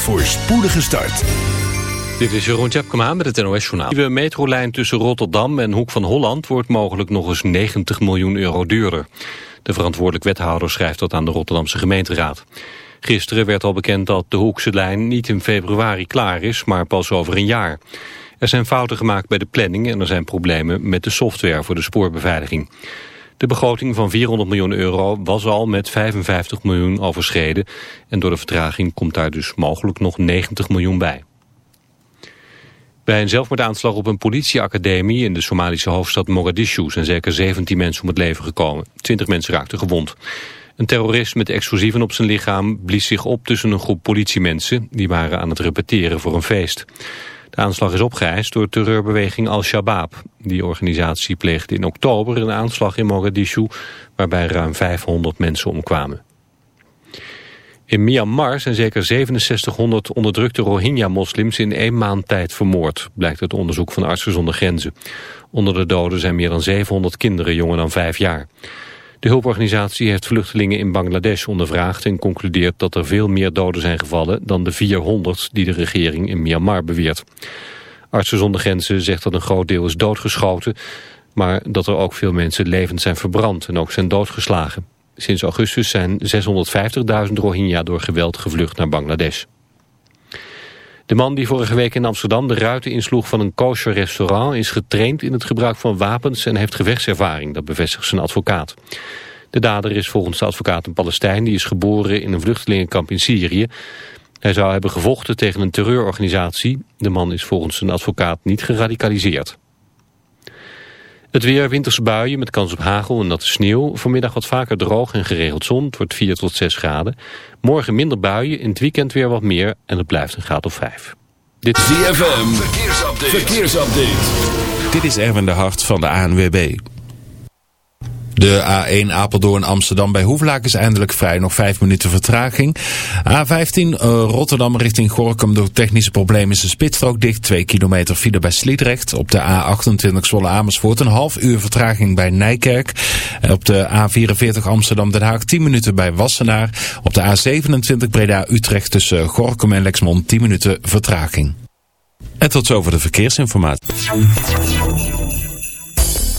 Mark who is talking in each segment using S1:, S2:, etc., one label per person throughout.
S1: een voorspoedige start.
S2: Dit is Jeroen Tjepkema met het NOS Journaal. De nieuwe metrolijn tussen Rotterdam en Hoek van Holland wordt mogelijk nog eens 90 miljoen euro duurder. De verantwoordelijk wethouder schrijft dat aan de Rotterdamse gemeenteraad. Gisteren werd al bekend dat de Hoekse lijn niet in februari klaar is, maar pas over een jaar. Er zijn fouten gemaakt bij de planning en er zijn problemen met de software voor de spoorbeveiliging. De begroting van 400 miljoen euro was al met 55 miljoen overschreden en door de vertraging komt daar dus mogelijk nog 90 miljoen bij. Bij een zelfmoordaanslag op een politieacademie in de Somalische hoofdstad Mogadishu zijn zeker 17 mensen om het leven gekomen. 20 mensen raakten gewond. Een terrorist met explosieven op zijn lichaam blies zich op tussen een groep politiemensen. Die waren aan het repeteren voor een feest. De aanslag is opgeëist door terreurbeweging Al-Shabaab. Die organisatie pleegde in oktober een aanslag in Mogadishu... waarbij ruim 500 mensen omkwamen. In Myanmar zijn zeker 6700 onderdrukte Rohingya-moslims in één maand tijd vermoord, blijkt uit onderzoek van Artsen zonder Grenzen. Onder de doden zijn meer dan 700 kinderen jonger dan vijf jaar. De hulporganisatie heeft vluchtelingen in Bangladesh ondervraagd en concludeert dat er veel meer doden zijn gevallen dan de 400 die de regering in Myanmar beweert. Artsen zonder Grenzen zegt dat een groot deel is doodgeschoten, maar dat er ook veel mensen levend zijn verbrand en ook zijn doodgeslagen. Sinds augustus zijn 650.000 Rohingya door geweld gevlucht naar Bangladesh. De man die vorige week in Amsterdam de ruiten insloeg van een kosher restaurant... is getraind in het gebruik van wapens en heeft gevechtservaring. Dat bevestigt zijn advocaat. De dader is volgens de advocaat een Palestijn... die is geboren in een vluchtelingenkamp in Syrië. Hij zou hebben gevochten tegen een terreurorganisatie. De man is volgens zijn advocaat niet geradicaliseerd. Het weer, winterse buien met kans op hagel en natte sneeuw. Vanmiddag wat vaker droog en geregeld zon. Het wordt 4 tot 6 graden. Morgen minder buien, in het weekend weer wat meer. En het blijft een graad of 5.
S1: Dit is ZFM, verkeersupdate. verkeersupdate.
S3: Dit is Erwin de Hart van de ANWB. De A1 Apeldoorn Amsterdam bij Hoeflaak is eindelijk vrij. Nog 5 minuten vertraging. A15 uh, Rotterdam richting Gorkum door technische problemen is de spitsstrook dicht. 2 kilometer file bij Sliedrecht. Op de A28 Zwolle Amersfoort een half uur vertraging bij Nijkerk. Op de A44 Amsterdam Den Haag 10 minuten bij Wassenaar. Op de A27 Breda Utrecht tussen Gorkum en Lexmond 10 minuten vertraging. En tot zover de verkeersinformatie.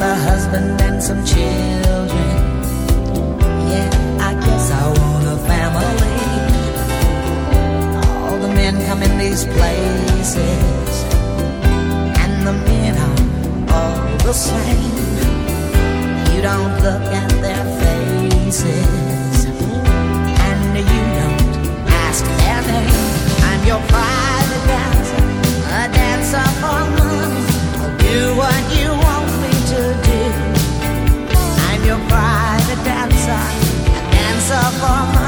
S4: a husband and some children. Yeah, I guess I want a family. All the men come in these places, and the men are all the same. You don't look at their faces, and you don't ask their name. I'm your private dancer, a dancer for money. I'll do what you
S5: suffer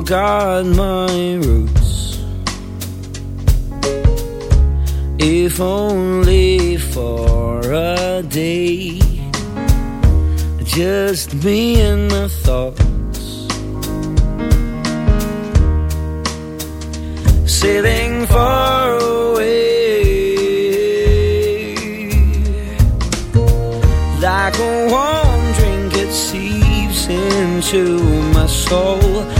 S5: or guard my roots. If only for a day, just me and my thoughts. Sailing far away like a warm drink, it seeps into my soul.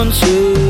S5: want to.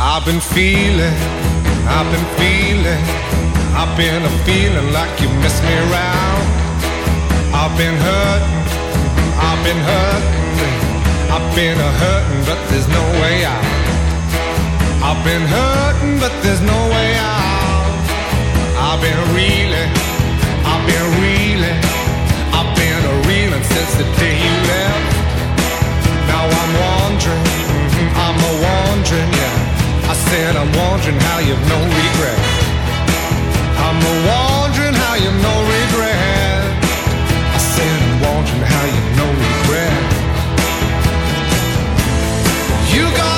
S6: I've been feeling, I've been feeling, I've been a feeling like you miss me around. I've been hurting, I've been hurting, I've been a hurting, but there's no way out. I've been hurting, but there's no way out. I've been reeling, I've been reeling, since the day you left. Now I'm wandering, mhm, I'm a wandering, yeah. I said I'm wondering how you've no regret. I'm a wondering how you've no regret. I said I'm wondering how you've no regret. You got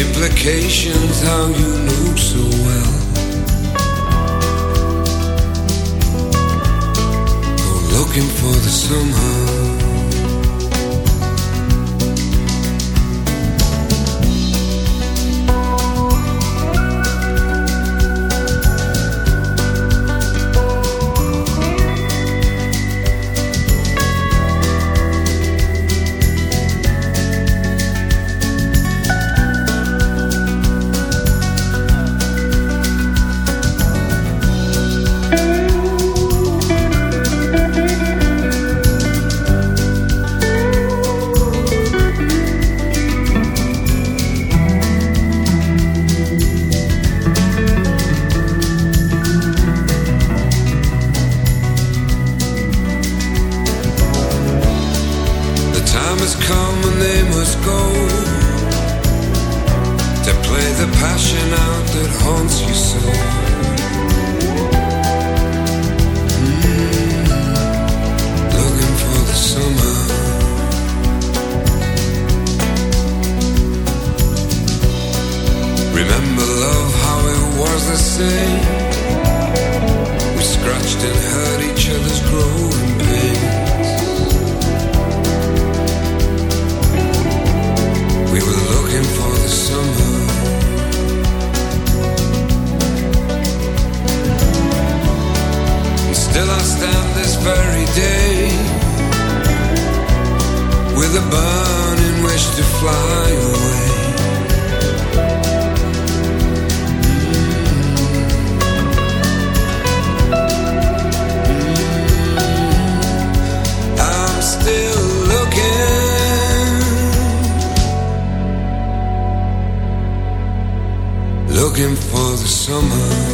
S7: implications how you knew so well. Go looking for the somehow. for the summer.